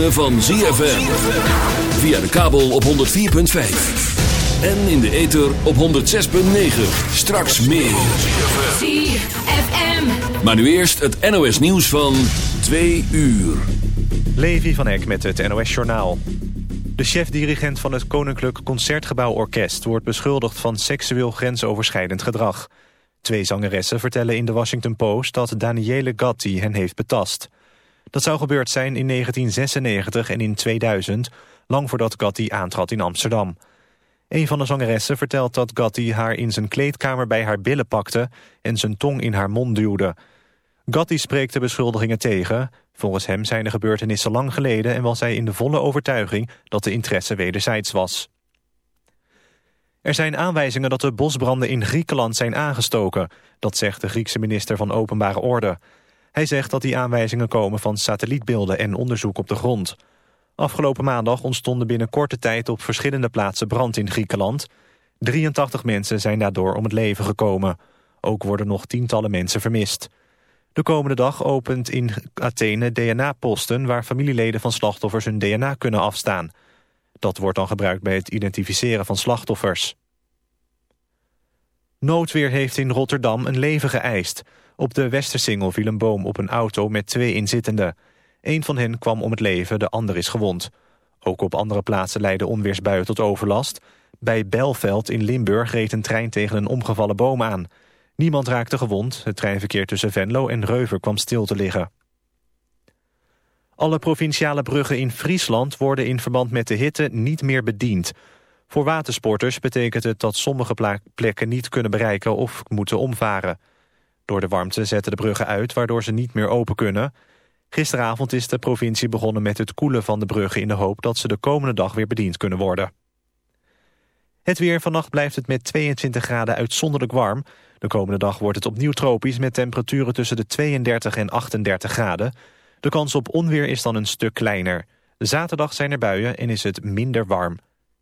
ritme van ZFM. Via de kabel op 104.5. En in de ether op 106.9. Straks meer. ZFM. Maar nu eerst het NOS nieuws van 2 uur. Levi van Eck met het NOS Journaal. De chef-dirigent van het Koninklijk Concertgebouw Orkest... wordt beschuldigd van seksueel grensoverschrijdend gedrag. Twee zangeressen vertellen in de Washington Post... dat Daniele Gatti hen heeft betast. Dat zou gebeurd zijn in 1996 en in 2000... lang voordat Gatti aantrad in Amsterdam. Een van de zangeressen vertelt dat Gatti haar in zijn kleedkamer... bij haar billen pakte en zijn tong in haar mond duwde... Gatti spreekt de beschuldigingen tegen. Volgens hem zijn de gebeurtenissen lang geleden... en was hij in de volle overtuiging dat de interesse wederzijds was. Er zijn aanwijzingen dat de bosbranden in Griekenland zijn aangestoken. Dat zegt de Griekse minister van Openbare Orde. Hij zegt dat die aanwijzingen komen van satellietbeelden en onderzoek op de grond. Afgelopen maandag ontstonden binnen korte tijd op verschillende plaatsen brand in Griekenland. 83 mensen zijn daardoor om het leven gekomen. Ook worden nog tientallen mensen vermist. De komende dag opent in Athene DNA-posten... waar familieleden van slachtoffers hun DNA kunnen afstaan. Dat wordt dan gebruikt bij het identificeren van slachtoffers. Noodweer heeft in Rotterdam een leven geëist. Op de Westersingel viel een boom op een auto met twee inzittenden. Een van hen kwam om het leven, de ander is gewond. Ook op andere plaatsen leidden onweersbuien tot overlast. Bij Belveld in Limburg reed een trein tegen een omgevallen boom aan... Niemand raakte gewond. Het treinverkeer tussen Venlo en Reuver kwam stil te liggen. Alle provinciale bruggen in Friesland worden in verband met de hitte niet meer bediend. Voor watersporters betekent het dat sommige plekken niet kunnen bereiken of moeten omvaren. Door de warmte zetten de bruggen uit, waardoor ze niet meer open kunnen. Gisteravond is de provincie begonnen met het koelen van de bruggen... in de hoop dat ze de komende dag weer bediend kunnen worden. Het weer vannacht blijft het met 22 graden uitzonderlijk warm. De komende dag wordt het opnieuw tropisch met temperaturen tussen de 32 en 38 graden. De kans op onweer is dan een stuk kleiner. Zaterdag zijn er buien en is het minder warm.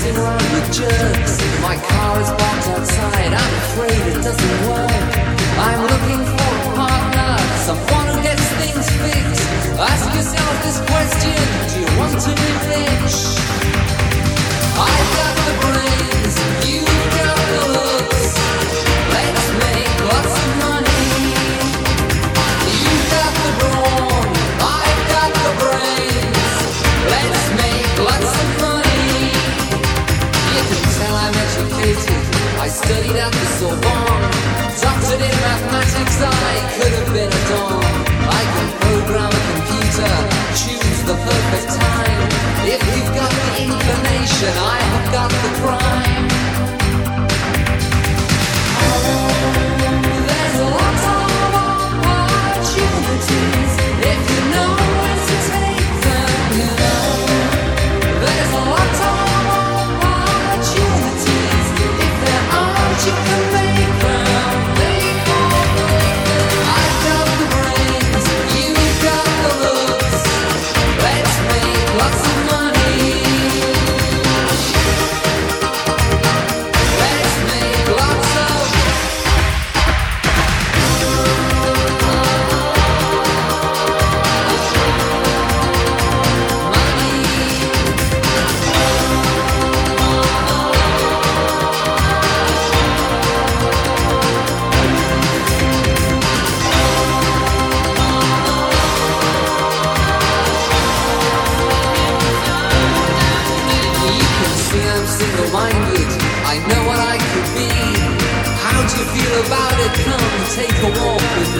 Dancing around the jerks. My car is parked outside. I'm afraid it doesn't work. I'm looking for a partner, someone who gets things fixed. Ask yourself this question: Do you want to be rich? I've got the brain. educated. I studied at the Sorbonne, doctored in mathematics. I could have been a don. I can program a computer, choose the perfect time. If you've got the inclination, I have got the crime. take a walk with me.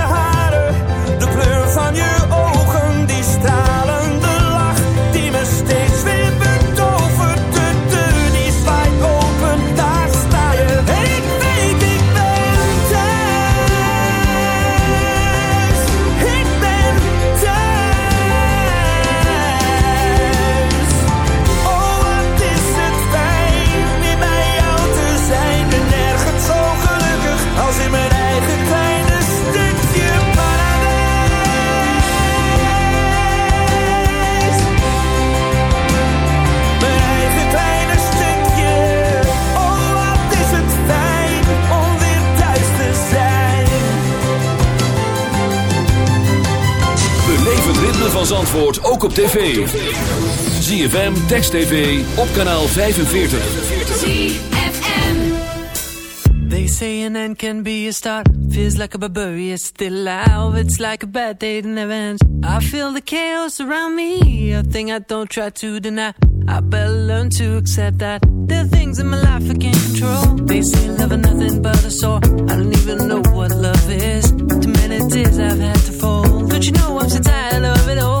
op tv. ZFM, Text TV, op kanaal 45. They say an end can be a start. Feels like a barbarian still alive. It's like a bad day that never ends. I feel the chaos around me. A thing I don't try to deny. I better learn to accept that there are things in my life I can't control. They say love is nothing but a sore. I don't even know what love is. Too many tears I've had to fold. But you know I'm so tired of it all.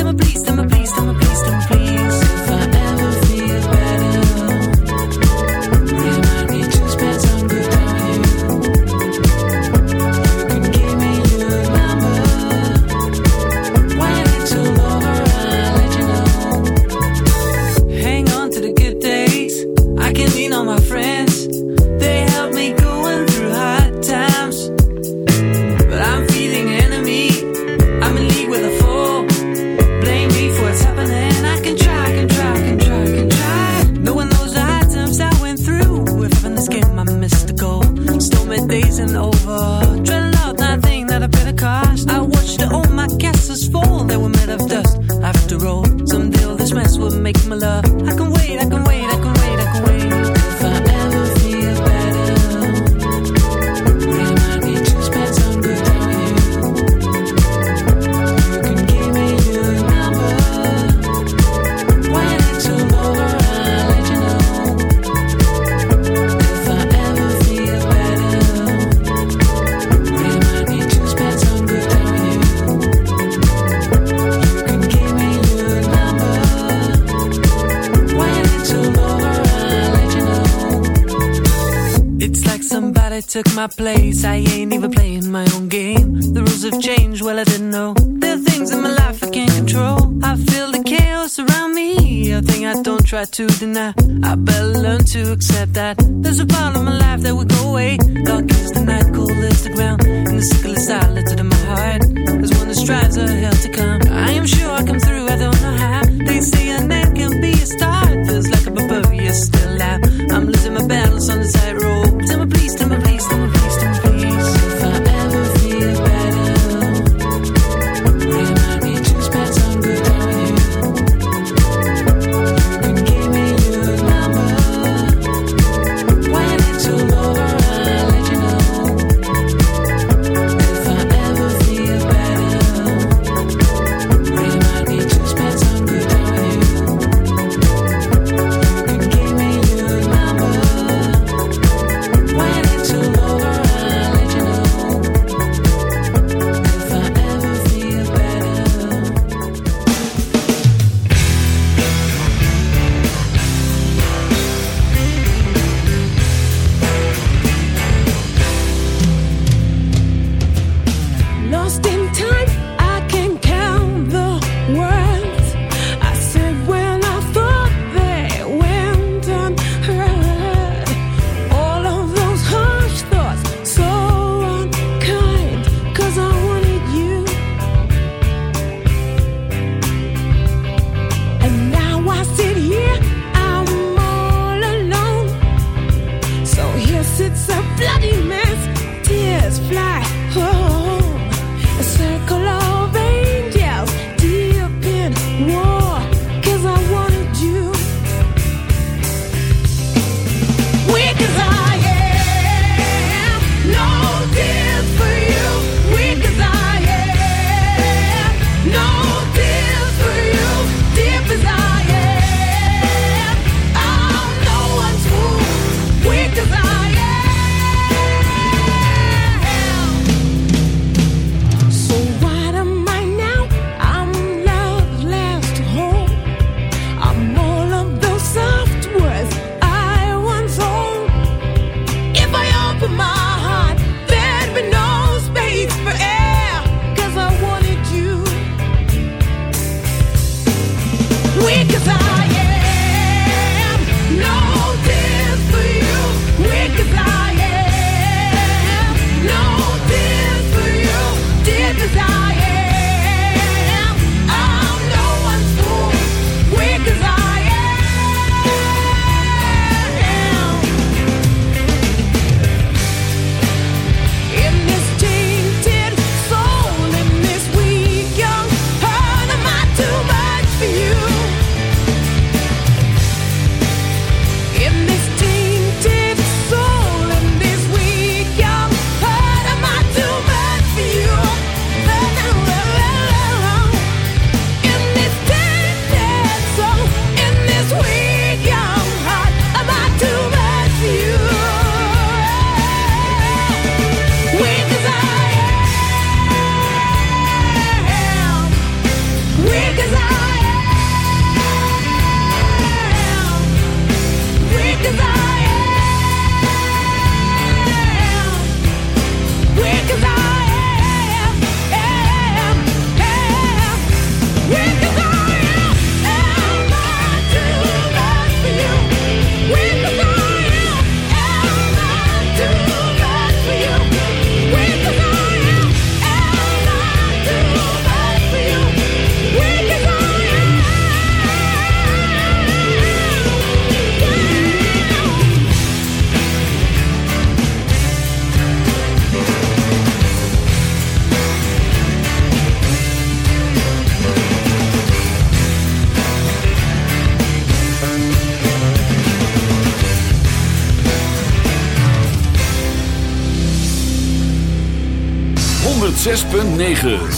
Took my place. I 9.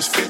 this fit.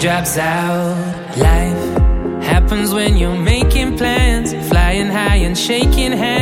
drops out. Life happens when you're making plans, flying high and shaking hands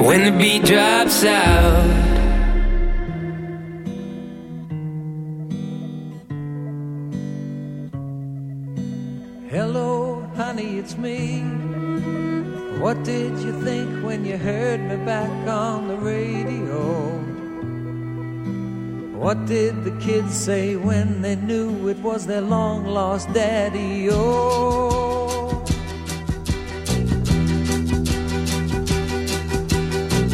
When the beat drops out. Hello, honey, it's me. What did you think when you heard me back on the radio? What did the kids say when they knew it was their long lost daddy? Oh,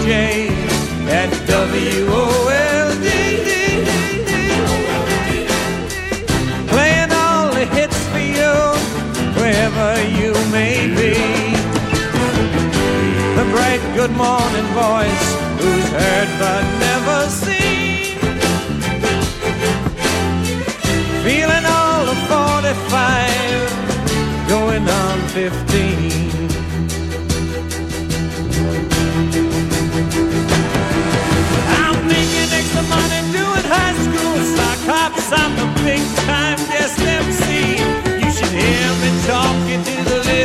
DJ at WOLD. Playing all the hits for you, wherever you may be. The bright good morning voice, who's heard but never